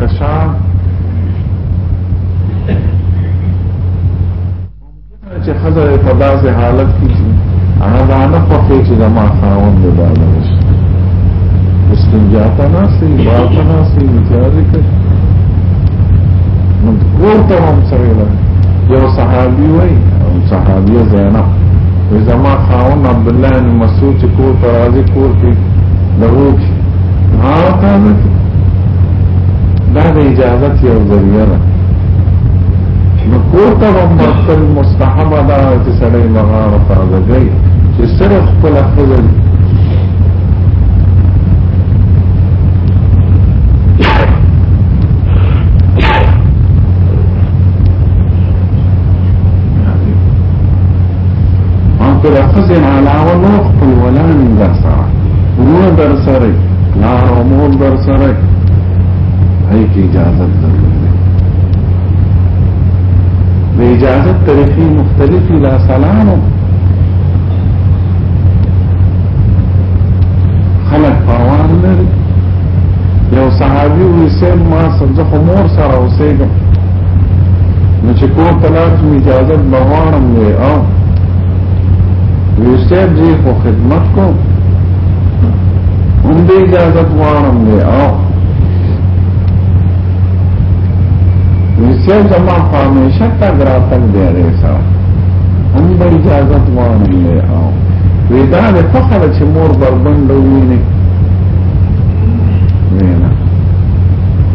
کشان ممکنه چې خزه په داسې حالت کې شي هغه دا نه خوښي چې زما خاوند دی دا نه شي استنجا ته نه سي بار ته نه سي متیازي کوي نو کور ته هم سره ده یو صحابي وای او صحابي زینب وې زما خاوند عبد الله بن مسعود چې کور ته راځي کور کې لغوک عاقبت دا د اجازت یو ذریعہ ده نو کوته هم مرتل مستحب ده چې سړی مغاره تازه دی چې سره خپل خپل او که د ښځې نه علاوه نور خپل ولان هم در سره ورونه در سره پلار او مور در سره هغې کې اجازت ضرور دی د اجازت طریقې مختلفې لا سلامو خلک پروان لري یو صحابي وي سیم ما سره زه خو مور سره اوسېږم نو چې کور ته لاړ شم اجازه به غواړم دی او وی صاحب زه خو خدمت کوم هم دې اجازه غواړم دی او وی صاحب زما خو همیشه تګ راتګ دی هغې سره هم به اجازه غواړم دی او وی دا د فخره چې مور بربنډه ویني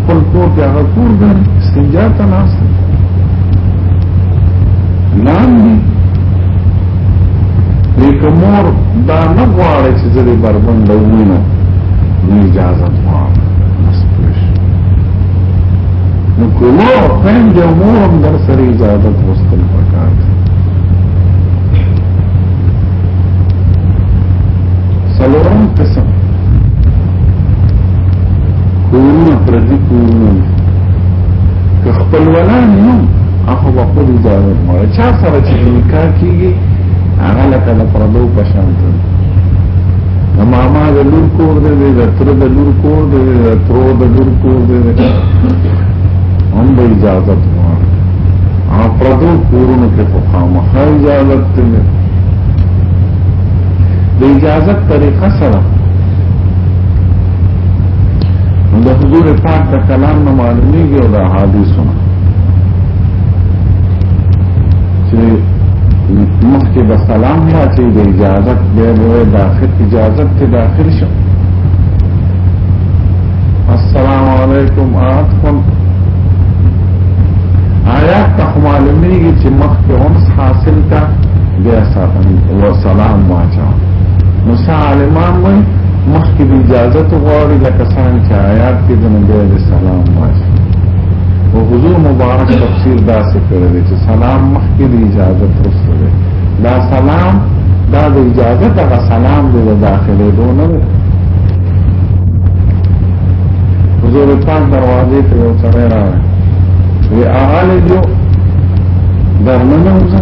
خپل کور کې هغه کور دی استنجا ته ناست لاندې لیکه مور دا نه غواړي چې زه دې بربند ومنو نه اجازه غواړم نو کومه خپل د مور هم در سره اجازه غوښتل پکار سلورم قسم کورونه پردي کورونه که خپلوانان نو هغه به خپل ځای ورمړی چا سره چې نکاح کېږي هغه لکه د پردو په شان دی د ماما د لور کور دی د تره د لور کور دی د ترو د لور کور دی هم به اجازت غواړي هغه پردو کورونو کې خو خامخا اجازت دی د اجازت طریقه سره د حضور پاک د کلام نه معلومیږي او د احادیثو نه چې مخکې د سلام را چې د اجازت دی وای داخل اجازت ته داخل شو السلام علیکم آتکم آیات ته معلومیږي چې مخکې اونس حاصل کا بیا سلام واچ مسا عالمان وای مخکې د اجازه ته غواړي لکه څنګه چې آیات کې د نبی عليه السلام وایي او حضور مبارک تفسیر داسې کړی دی چې سلام مخکې د اجازه پرسته دی دا سلام دا د اجازه ته سلام دی د داخله دونه حضور پاک دروازې ته یو سره راغی وی اغاله جو درمنه وځه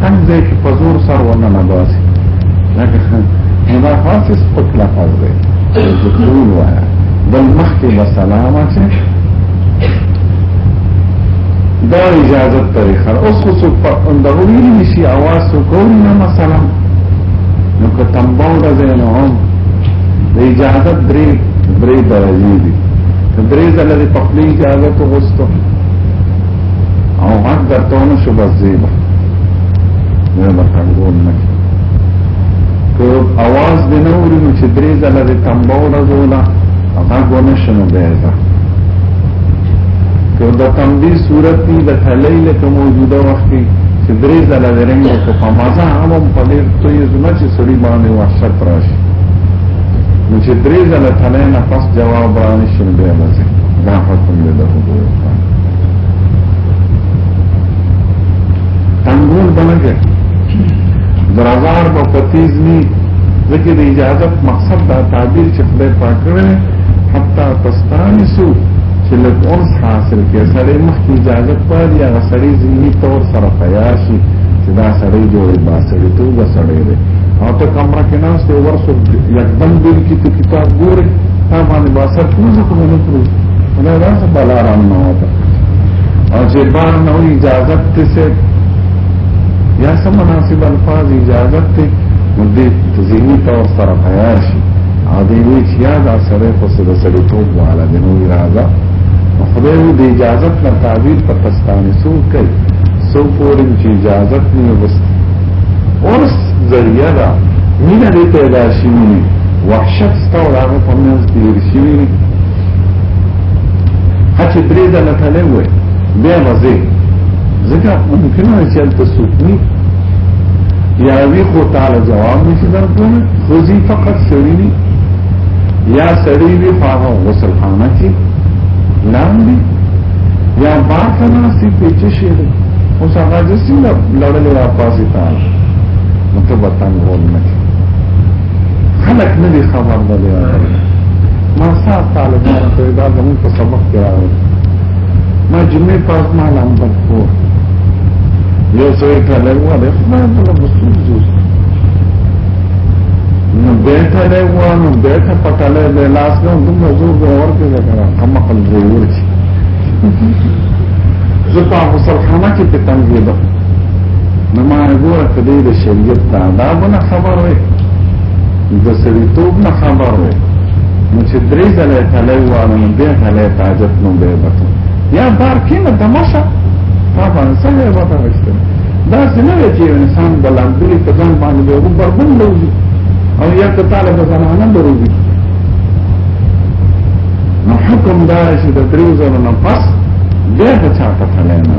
کوم ځای کې په زور سر ونه نه باسي لکه دا خاص سپک لفظ دی ذکرون وایا بل مخکې به سلام چې دا اجازه طریقه اوس خو څوک په اندغوی نشي اواز څوک کوي نه مثلا نو که تمباو د زین هم د اجازه درې درې درجې دي درې ځله په خپل اجازه ته وستو او حق درته ونه شو بس زیبا نه به کنګول نه که اواز دې نه اوري نو چې درې ځله دې تمبه وډزوله غږ ونه شو نو بیا ځه که د تمبي صورت دي د خلۍ لکه موجوده وخت کې چې درې ځله دې رنګ وکړو په مزه هم هم په ډېر توی زما چې سړي باندې وحشت راشي نو چې درې ځله تلای نه پس جواب رانشي نو بیا به ځي دا حکم دی د حضور تنګول بنګه درازار په پتیز نی ځکه د اجازه مقصد دا تعبیر چې خدای پاک کړی حتی تستانسو چې لږ اونس حاصل کې سړی مخکې اجازه پالي هغه سړی ذهني طور سره تیار شي چې دا سړی جوړي با سړی ته دا سړی دی او ته کمره کې ناس ته ورسو یکدم دل کې ته کتاب ګوري تا باندې با سر کوزه کومه نه نه دا څه بلا رانه وته او چې بار نه وي اجازه ته څه یا سم مناسب الفاظ اجازه ته مدې تزيني تور سره خیال شي او دې وی چې یا دا سره خو سره سره توپ والا د نو اراده خدای دې د اجازه نه تعبیر په پښتانه سو کوي سو پورې چې اجازه نه وست اورس ذریعہ دا مینه دې پیدا شي وحشت ستو راغه په منځ کې ورشي هڅې درې ځله تړلی وای بیا به ځې ځکه ممکنه ده چې هلته څوک وي یا وي خو تاله جواب نشي درکولی ښځي فقط سړي وي یا سړي وي خو هغه غسلخانه کې لاندې یا بار ته ناست وي پې څه شی دی اوس هغه داسې لړلې راپاسې تاله نو ته به تنګول نه کړې خلک نه دي خبر ده ما سات طالبان ته دا زموږ په سبق کې راغلی ما جمعې په ورځ ما لامبل کو یو څه یې کړی و دی خدای ته له مسؤل جوړ نو بیٹھا لے ہوا نو بیٹھا پتا لے بے لاس نو دم زور کو اور کے لگا کم عقل ضرور چھ زتا مسلخانہ کی پتنگی دا نو ما ګوره کدی د شریعت د آداب نه خبر وي د سړیتوب نه خبر وي نو چې درې ځله تله وانه نو بیا تله تاجت نو به وته یا بار کې نه دمشه تا باندې څنګه وته وشته دا څنګه چې انسان د لاندې په ځان باندې به وبربند لوي او یا ته طالب زنانه لري نو حکم دا چې د درې ځله نه پس بیا په چا ته تله نه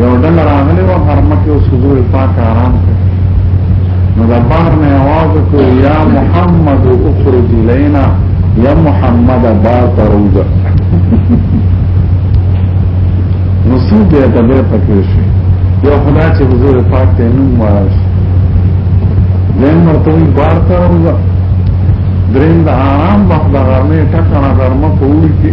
یو ډل راغلی و حرمه کې اوس حضور پاک آرام کړ نو د بار نه आवाज کو یا محمد اخرج لینا یا محمد بار تروج نو څه دې ته به پکې شي یو خدا چې حضور پاک ته نوم وایي دین مرته بار تروج درین د آرام وخت د غرمې ټکنه غرمه کوي کې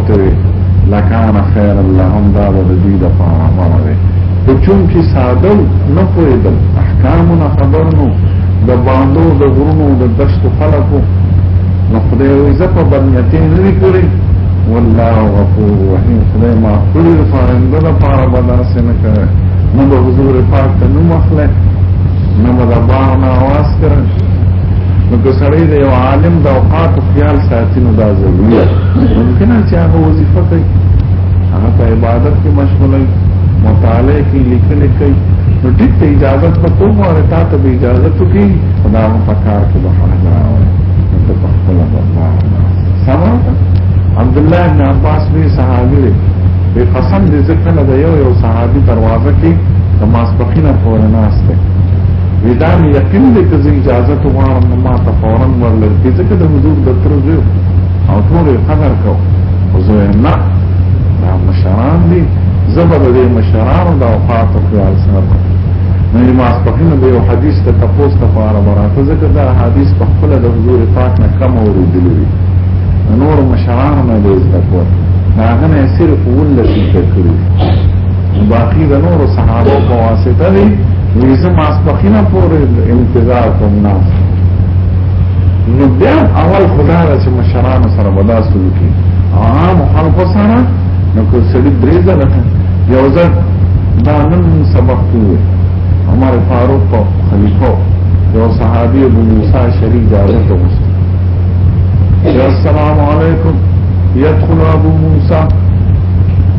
لکان خیر اللهم دا به د دوی دپاره غوره دی خو چونکې ساده نه پوهېدل احکامونه خبر نو د باندو د غرونو د دشتو خلکو نو خدای وایي زه په بدنیتۍ نه دي کړی والله غفور رحیم خدای ما کړی د فرنده دپاره به داسې نه کوی نه به حضور پاک ته نوم اخلی نه به د بار نه اواز کړی نو که سړی د یو عالم د اوقاتو خیال ساتي تینو دا ضروریه ممکنه چې هغه وظیفه کوي هغه په عبادت کې مشغول وي مطالعه کې لیکل کوي نو ټیک ته اجازه په کوم وره تا ته به اجازه ته کوي خدا مو په کار کې به حرج راوړي ته په خپل الله سمه عبد الله بن عباس به صحابي دی به قسم دې ځکه نه یو یو صحابي دروازه کې د ماسپخینه پورې ناشته ودا مې یقین دې چې اجازه ته غواړم نو ما ته فورا ورلل کې ځکه د حضور د تر زو او ټول قدر کو زه نه دا مشران دي زبر دې مشران او د اوقات او خیال سره نو ما سپخینه به یو حدیث ته تاسو ته فاره براته ځکه دا حدیث په خپل د حضور پاک نه کم اوریدلی وي نور مشران نه دې ځکه دا غنه صرف ولسی فکر باقی د نور صحابه په واسطه دی وی زما سپخینه پورې انتظار کوم نه نو بیا اول خدا را چې مشرانو سره ودا سلوک کی عام خلکو سره نو کو سړي درې ځله یو ځل دا نن سبق کوي عمر فاروق په خلیفہ یو صحابي ابو موسی شریک دا ورته وست السلام علیکم يدخل ابو موسی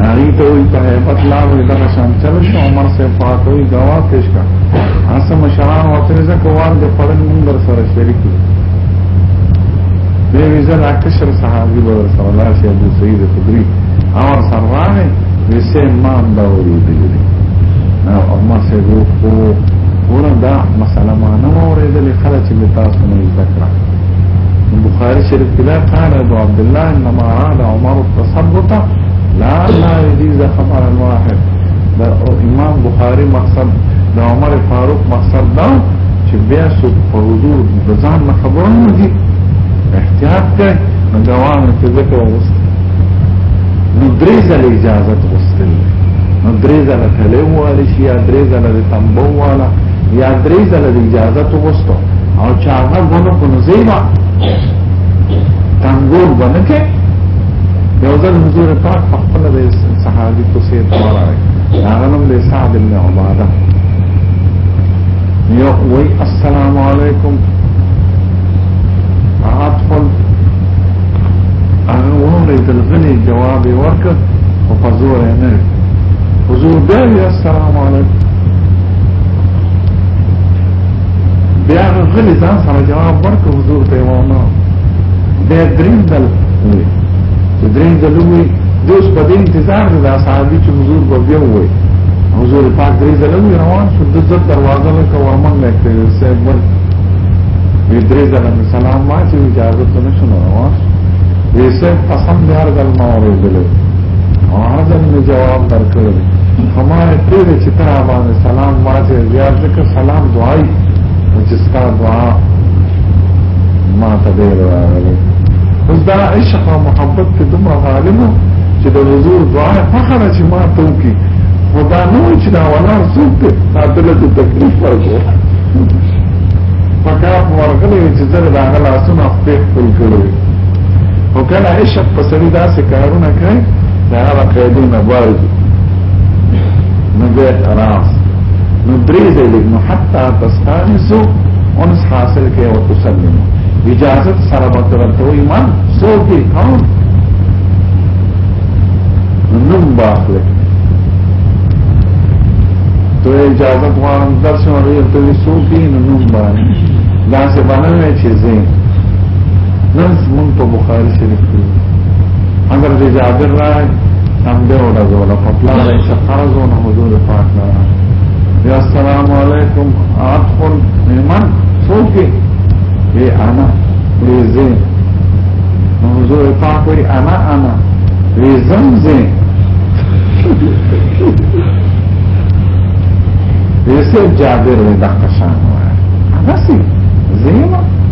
هغه ته وي په هیبت لا وي دا شان چل شو عمر سے فاطوی گوا پیش کا اسه مشران وتر ز کوان د پړن مونږ سره شریک دي به ویزه لا کشر صحابي ور سره لا شي ابو سعید خدری امر سره ویسه ما دا وری دي نو اما سه وو ورنه دا مسله ما نه اورېدلې خلک چې تاسو نه ذکر بخاری شریف کې دا قال ابو عبد الله انما عاد عمر التثبت لا لا يجيز خبر الواحد دا امام بخاری مقصد دا عمر فاروق مقصد دا چې بیا سو په حضور د ځان نه خبرو نه دي احتیاط کوي نو دوام کې ځکه وغوښته نو درې ځله اجازه غوښتل نو درې ځله تلې والی شي درې ځله تنبو والا یا درې ځله د اجازه تو وستو او چې هغه ونه کو نو زیبا تنګور باندې کې یو ځل حضور پاک په خپل د صحابي کو سي تمارا هغه نوم له سعد بن عباده یو وی السلام علیکم عاطفل هغه وونه د غني جواب ورکړ او په زور نه حضور بیا السلام علیکم بیا غلی ځان سره جواب ورکړ حضور ته وامه بیا دریم دل وي چې دریم دل وي دوس په دې انتظار دي دا صحابي چې حضور به بیا وي حضور پاک درې دل وي روان شو د ځد دروازه له کورمن نه کړی سید ور وی درې دل سلام ما چې اجازه ته نشو روان وی سید قسم دې هر دل ما اورېدل او عزم نه جواب درکړل فما تیر چې تا باندې سلام ماته زیات ځکه سلام دعای او چې ستا دعا ما ته ډیر راغلی اوس دا عشق او محبت کې دومره غالب چې د حضور دعا فخر چې ما ته وکړي خدا نو چې دا ولا څوک ته دا دله تکلیف ورکو پکا ورغلی چې زه دا غلا سونه خپل کړو او کله عشق په سړي داسې کارونه کوي چې هغه قیدې نه بارځي نو بیا راس نو درې ځای لږ نو حتی تستانسو انس حاصل کوي او تسلمو اجازه سره به درته وي ما څوک دې کاون نوم باخله ته اجازه غواړم درسونه وي ته څوک دې نوم باندې دا څه باندې چې زه لفظ من په بخاری شریف کې اگر د جابر راي هم به ولا زولا په پلان یې سفر زونه حضور پاک نه یا السلام علیکم ادخل مهمان سوچي وی انا وی زه حضور پاک وی انا انا وی زم زه وی سه جابر وی دقشان وای انا سي زیمه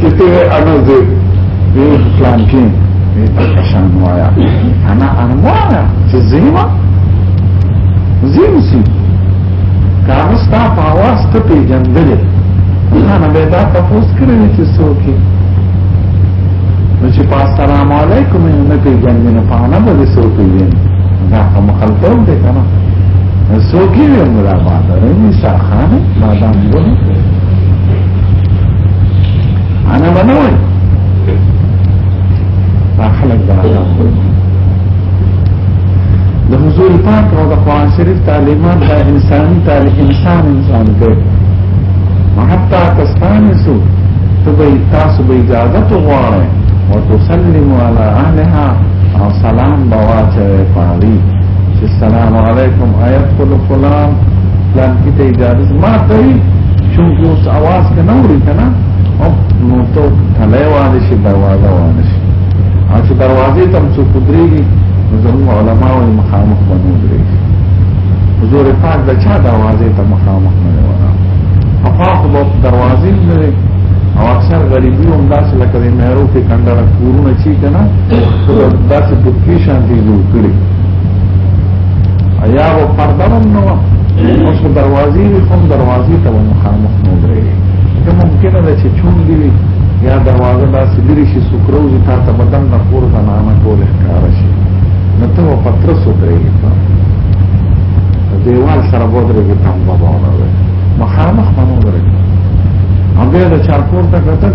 کہتے ہیں انا زی بیخ فلان کین بیتا کشان وایا انا ارمانا چه زیما زیم سی کامستا پاواز تا پی جندلی انا بیدا تپوس کرنی چه سوکی نو چې په السلام علیکم نه پیژنې نه پانه به سو پیژنې دا کوم خلکو دې کنه سو کې ویل مراد دا نه ځخانه ما دا موږ انا بنوي دا خلق دا د حضور پاک او د قرآن شریف تعلیمات دا انسانی تعلیم انسان انسان دی حتی کسان سو ته به تاسو به اجازه تو غواړئ او تسلم علی اهلها او سلام بواچه پالی چې السلام علیکم آیت کل فلان پلان کې ته اجازه ما کوي چې اوس आवाज کنه وري کنه او نو ته تلای وانه شي دروازه وانه شي او چې دروازې ته څو قدرېږي زموږ علما او مخامخ باندې درېږي حضور پاک د چا دروازې ته مخامخ نه ورا افاق د دروازې نه او اکثر غریبي هم داسې لکه د مېرو کې کندره کورونه چی کنه داسې بوتکی شانتي جوړ کړي ایا و پرده هم نو اوس دروازې وي کوم دروازې ته مخامخ نه درې که ممکن ده چې چون دی وي یا دروازه داسې لري شي سوکروز تا ته بدن نه پور زنانه کول ښکار شي نو ته و پتر سوکرې دیوال سره بودرې کې تم بابا نه وي مخامخ منو درې او بیا د چارکور ته کتل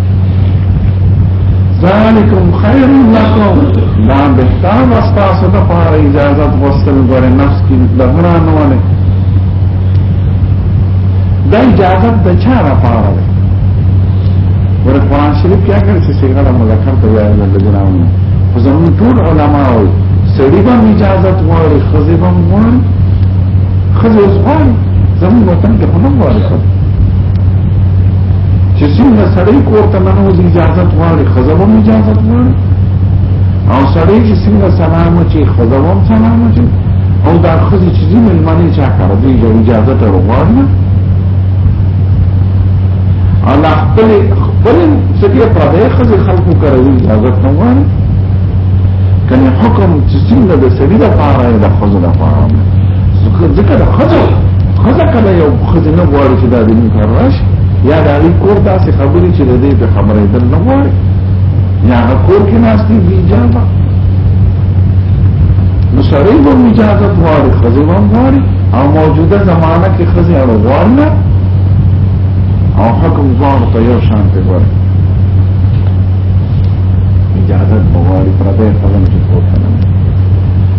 ذالکم خیر لکم دا بهتان استاسو د پاره اجازه غوښتل غره نفس کې لغنا نه ونه دا اجازه د چا را پاره ده ور قرآن شریف کې اگر چې څنګه د مذکر ته وایي د جنامو خو زمون ټول علما او سړي به اجازه غواړي خزه به غواړي خزه غواړي زمون وطن کې هم غواړي چې څنګه سړی کور ته ننوځي اجازه غواړي خزمون اجازه غواړي او سړی چې څنګه سلام وچی خزمون سلام وچی او دا خزي چې زموږ معنی چا کړو دی جو اجازه ته غواړي الله خپل خپل سکه پر دې خزي خلقو کړو اجازه نه غواړي کنه حکم چې څنګه د سړي د پاره د خزو د پاره ځکه د خزو خزه کله یو خو دې نه غواړي چې دا دې نه کاراش یا دا دې کور تاسو خبرې چې دې په خبرې دل نه غواړي یا کور کې ناس دې بي اجازه نو سړی به اجازه غواړي خزه به غواړي او موجوده زمانہ کې خزه اړ غواړي او حکم ځوان ته یو شان ته غواړي اجازه غواړي پر دې خلک چې کوته نه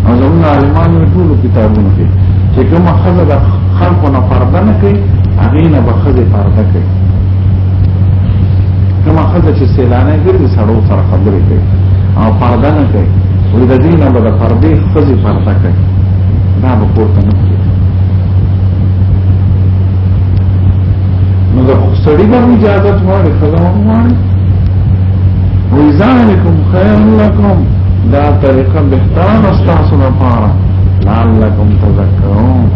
او زموږ عالمانو ټول کتابونه کې چې کومه خزه خلقو نه پرده نه کوي هغه نه به خزه پرده کوي کما خزه چې سیلانه ګرځي سړو سره خبرې کوي او پرده نه کوي وې د دې نه به د پردې خزه پرده کوي دا به پورته نه کوي نو د سړي به اجازه غواړي خزه غواړي وې ځانکم خیر لکم دا طریقه بهتره استاسو لپاره لعلکم تذکرون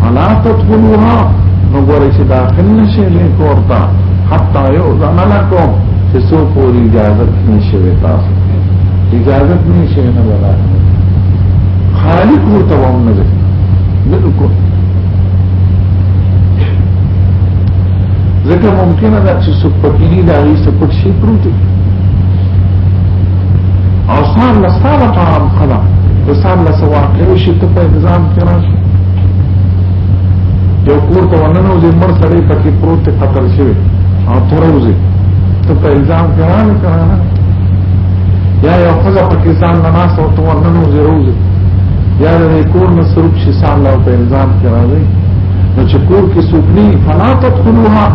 فلا تدخلوها نګورې چې داخل نشي له کورتا حتا یو ځان لکم چې څو پوری اجازه نشي تاسو اجازه نشي نه ولا خالق ورته وم نه ده بالکل ځکه ممکنه ده چې څوک پکې نه دا یې څه پټ شي پروت او سار لستا لپاره مقدر د سار لسه واقع شي ته په انتظام کې راشي یو کور ته وننو زې مر سړی پکې پروت قتل شوی او تروزي ته په الزام کې رانه کرانه یا یو خزه پکې ځان نه ناس او ته وننو زې روزي یا د کور نه سرپ شي سار له په الزام کې راځي نو چې کور کې څوک نه فلا تدخلوها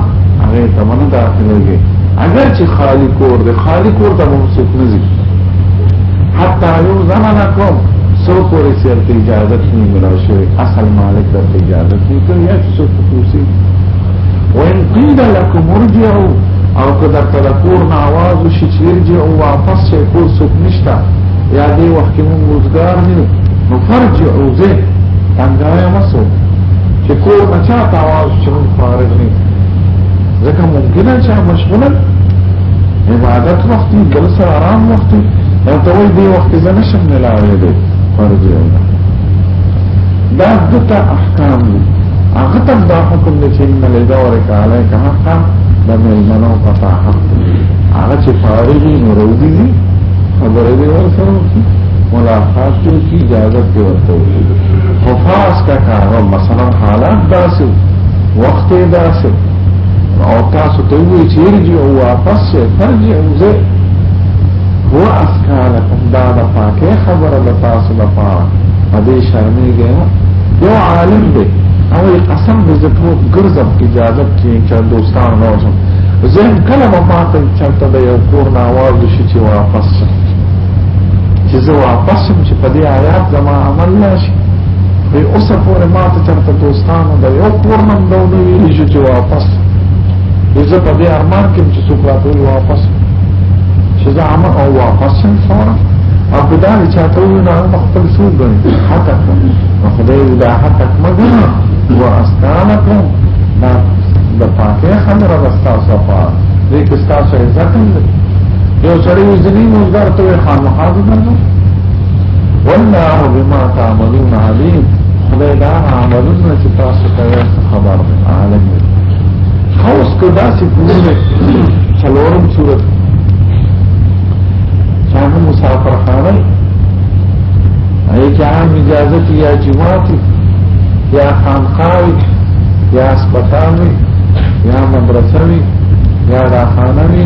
هغه ته باندې داخليږي اگر چې خالی کور دی خالی کور ته هم څوک نه ځي حتی یو زمانہ کوم سو پوری سیرت اجازت نی ملاو شوی اصل مالک در اجازت نی کن یا چی سو خصوصی و ان قیل لکم ارجعو او که در تلکور نعوازو شی چی ارجعو واپس شی کور سوک نشتا یا دی وقت که مون روزگار نیو نو فرجعو زی تنګایا مسو چې کور نه چا تاواز چې مون فارغ نه ځکه ممکن چې مشغول عبادت وخت دی بل سره آرام وخت دی او ته وې دی وخت زه نشم نه لاوي دی فرض یو دا دته احکام دي هغه ته دا حکم دی چې ان له دورک علیک حقا د ملمنو پتا حق هغه چې فارغي نو روزي خبرې ورسره ملاقاتو کی اجازت دی ورته خفاس کا کارو مثلا حالات داسو وخت داسو او تاسو ته وی چیرجی او واپس شه ترجی او زه هو اسکاله دا د پاکه خبره د تاسو د پاره ا دې شرمېږي یو عالم دی او قسم دې زه ټول ګرځم اجازه کې چې دوستان راځم زه کله ما پاتې چرته د یو کور نه आवाज شي چې واپس شم چې زه واپس شم چې په دې آیات زما عمل نشي په اوسه پورې ما ته چرته دوستانو د یو کور نم دا نه ویلي چې واپس زه په دې ارمان کې چې څوک راته واپس چې زه عمل او واپس شم فورا او په دا چې تاسو نه خپل څو غني حتی خدای دا حتی مګر واستانکم دا د پاکه خبره واستاسو په دې کې تاسو عزت یو سړی ځینی مزګار ته خامخا دي نه والله بما تعملون عليم خدای دا عملونه چې تاسو کوي خبر دی عالم دی خاص کدا سي پوره څلورم صورت څنګه مسافر خانه ایک عام اجازه یا جماعت یا خانقاوی یا اسپتاوی یا مدرسوی یا راخانوی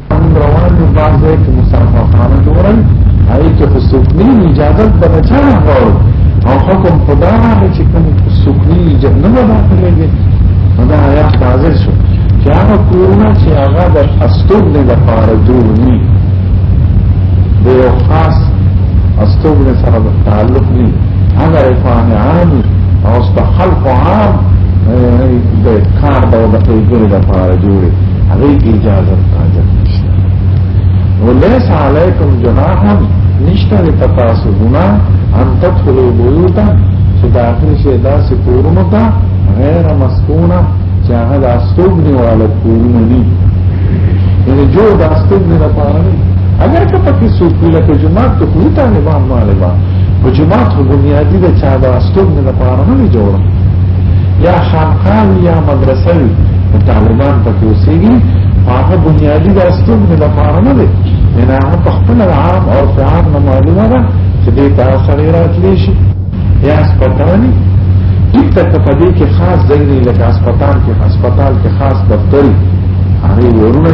روان دي بعض ځای کې مسافر خانه جوړل هغه کې خو سوکني اجازه د بچا غواړو او حکم خدا باندې چې کوم سوکني اجازه نه ورکړي دا یا تازه شو چې هغه کورونه چې هغه د استوګ نه لپاره جوړ ني د یو خاص استوګ نه سره تعلق ني هغه رفان عام او استحلق عام د کار د وضعې لپاره جوړي هغه اجازه تاجت نشته وليس عليكم جناح نشته تاسو ګنا ان تدخلوا بيوتا چې داخل شي داسې کورونو ته غیر مسکونه چې هغه د استوګنې والا کورونه دي یعنی جو د استوګنې لپاره نه اگر که پکې څوک وي لکه جماعت ته کوي طالبان مالبان په جماعت خو بنیادي د چا د استوګنې لپاره نه جوړه یا خانقاه یا مدرسه وي طالبان پکې اوسېږي هغه بنیادی د استوګ نه لپاره نه دی نه هغه په خپل عام او عام نه معلومه ده چې دې ته سړی راتلی شي یا سپټانی هیڅ ته په دې کې خاص ځای نه لکه سپټال کې سپټال کې خاص دفتر هغه ورونه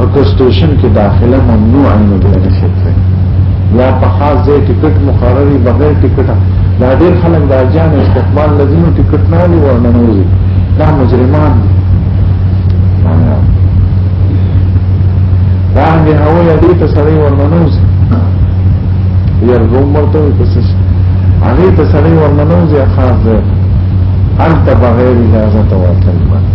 او که سټیشن کې داخله ممنوع نه دی نشي یا په خاص ځای ټیکټ مقرري بغیر ټیکټه دا ډېر خلک د اجان استقبال لزینو ټیکټ نه لري ورنه نوځي دا مجرمان دي دا هغه هوایي دې ته سړی ورنه نوځي یو روم ورته وي پس هغه ته سړی ورنه نوځي خاص ځای هلته بغیر اجازه ته ورتل باندې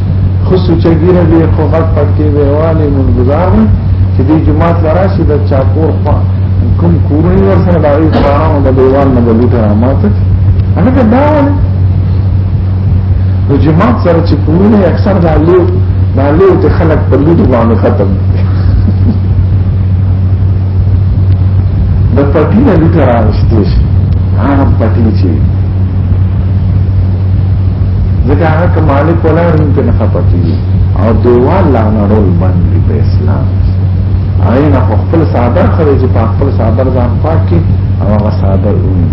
خو سوچګیره به خو غټ پټي ویوالې مونږ گزارنه چې دې جماعت لراشي د چاکور خوا کوم کورنی ورسره د اړې خارانو د دیوال نه بلې ته ماته هغه دا ونه نو جماعت سره چې کورونه اکثر د اړې د اړې ته خلک په لوډو باندې ختم د پټي نه لټه راوستي شي عام پټي چې ځکه هغه که مالک ولا هم ته نه خپتي او دیوال لا نړول باندې په اسلام عین خپل صادر خري چې په خپل صادر ځان پاکي او هغه صادر وي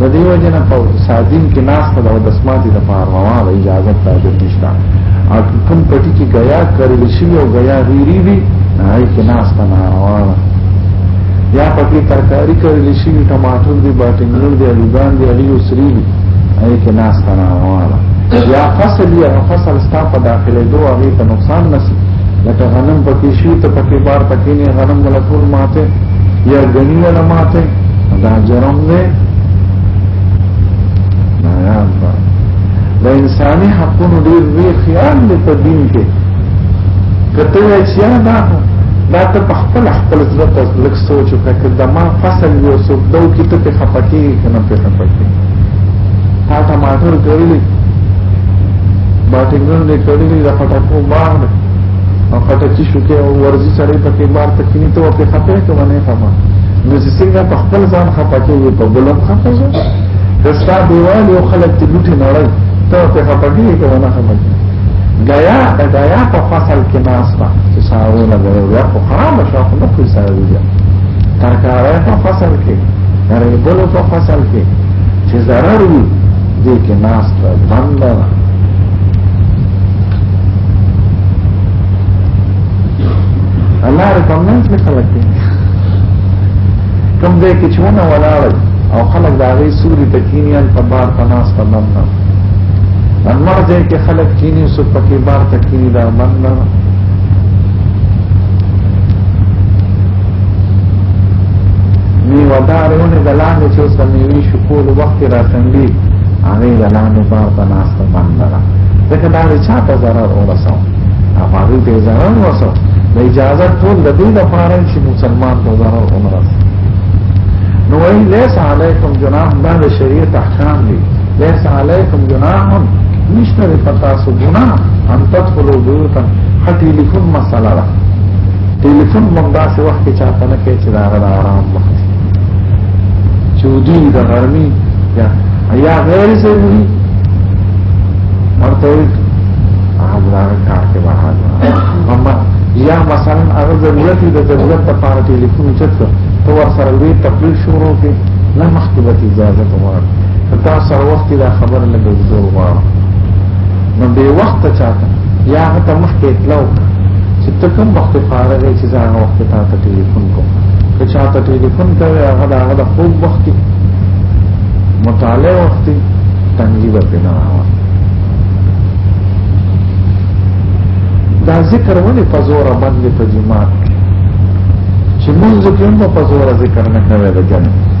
د دې وجه نه په سادین کې ناس ته د دسماتي د فاروا او اجازه ته نشته او کوم پټي کې غیا کړل شي او غیا غیری وي نه کې ناس ته نه روانه یا پکې ترکاری کړل شي ټماټر دی باټینګل دی الوګان دی اړیو سری دی اې کې ناس تنا والا یا فصل یا فصل ستا په داخله دوه هغه ته نقصان نسی لکه غنم پکې شي ته پکې بار پکې نه غنم ولا ټول ماته یا غنی ولا ماته دا جرم نه نه یا د انساني حقونو ډېر وی خیال دی په دین کې کته وای چې یا دا دا ته په خپل خپل ځل ته لک سوچ وکړه دا ما فصل یو سو دو کې ته په خپکی کنه په خپکی تا ته ما ټول کړلی باټینګل نه کړلی دا پټاکو بار او پټکی شو کې ورزي سره پکې بار تکینی ته په خپل کې باندې خبر نو چې څنګه په خپل ځان خپکی په بلم خپکی دستا دیوال یو خلک ته لوټي نړۍ ته په خپکی کې باندې خبر غیا د غیا په فصل کې ناستا چې ساوي نه غوي یا خو خراب شو خو نه کوي ساوي یا ترکارې په فصل کې درې بل په فصل کې چې zarar وي دې کې ناستا بند الله رکمنس نه خلک دي کوم دې کې چې ونه ولاړ او خلک دا غي سوري تکینیان په بار په ناستا بند انمر دې کې خلک کینی سو پکې بار تکینی دا من نه می ودارونه دلان چې اوس میوي شکول وخت را سندي هغه دلان بار په ناس ته باندې را ځکه دا چا ته zarar ورساو هغه دې zarar ورساو د اجازه ټول د دې لپاره چې مسلمان ته zarar ورساو نو وی لیس علیکم جناح دا شریعت احکام دي ليس عليكم جناح نشتر پتاسو جناح ان تدخلوا بيوتا ټلیفون مسله ده ټلیفون موږ داسې وخت کې چاته نه کوي چې دا غره آرام وخت چې ودی د غرمي یا یا غیر ضروري مرته وي هغه دا کار کې بهر مما یا مثلا هغه ضرورت دی د ضرورت لپاره ټلیفون چت ته ور سره وی تکلیف شروع کې نه مخکې به اجازه ته تا سره وخت دا خبر لګو زور غواړم نو به وخت چاته یا هغه مخکې تلو چې ته کوم وخت فارغ یې چې زه وخت ته ته ټلیفون کوم که چاته ټلیفون کوي هغه دا هغه خوب وخت مطالعه وخت تنګي به نه راوړي دا ذکر ولې په زور باندې په جماعت چې موږ ځکه په زور ذکر نه کوي د جنت